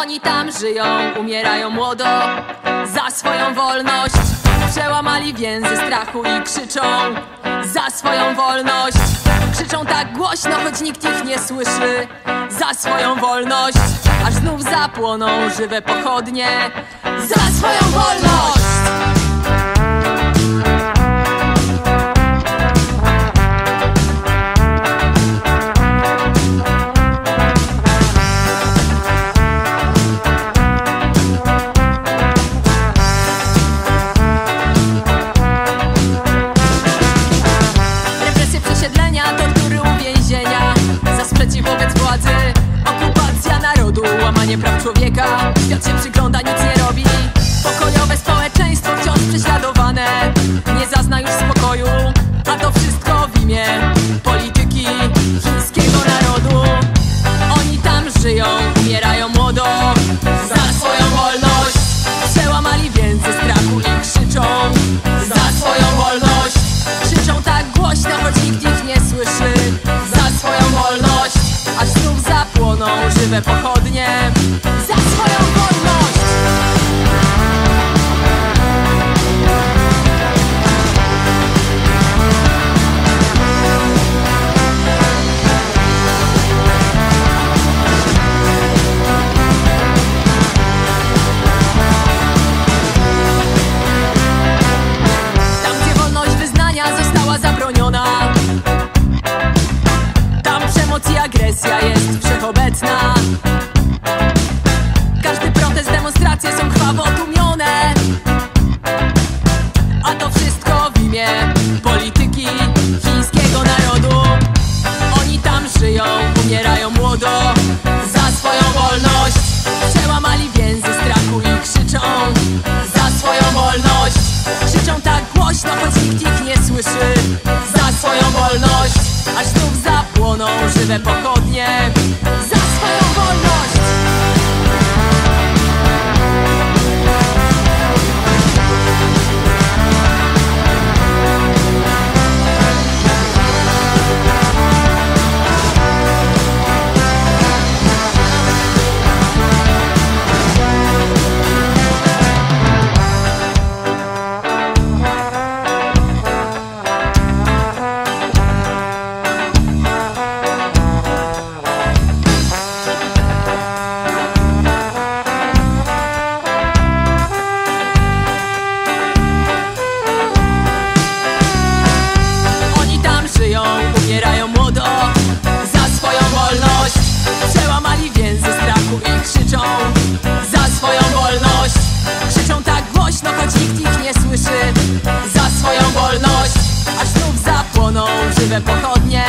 Oni tam żyją, umierają młodo Za swoją wolność. Przełamali więzy strachu i krzyczą Za swoją wolność. Krzyczą tak głośno, choć nikt ich nie słyszy. Za swoją wolność Aż znów zapłoną żywe pochodnie. Za swoją wolność łamanie praw człowieka. Świat się przygląda, nic nie robi. Pokojowe żywe pochodnie. Za swoją Każdy protest, demonstracje są krwawo tłumione. A to wszystko w imię polityki chińskiego narodu. Oni tam żyją, umierają młodo Za swoją wolność. Przełamali więzy strachu i krzyczą Za swoją wolność. Krzyczą tak głośno, choć nikt ich nie słyszy. Za swoją wolność Aż znów zapłoną żywe pochodnie pochodnie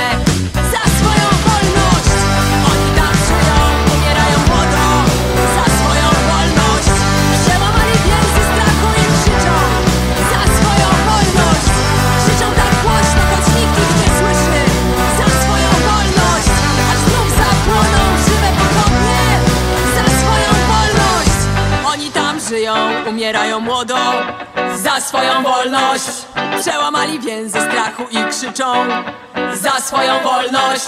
Za swoją wolność. Oni tam żyją, umierają młodo Za swoją wolność. Przełamali więzy strachu i krzyczą Za swoją wolność. Krzyczą tak głośno, choć nikt ich nie słyszy. Za swoją wolność Aż znów zapłoną żywe pochodnie Za swoją wolność. Oni tam żyją, umierają młodo Za swoją wolność Przełamali więzy strachu i krzyczą Za swoją wolność.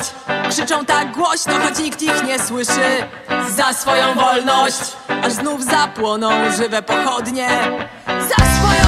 Krzyczą tak głośno, choć nikt ich nie słyszy. Za swoją wolność Aż znów zapłoną żywe pochodnie. Za swoją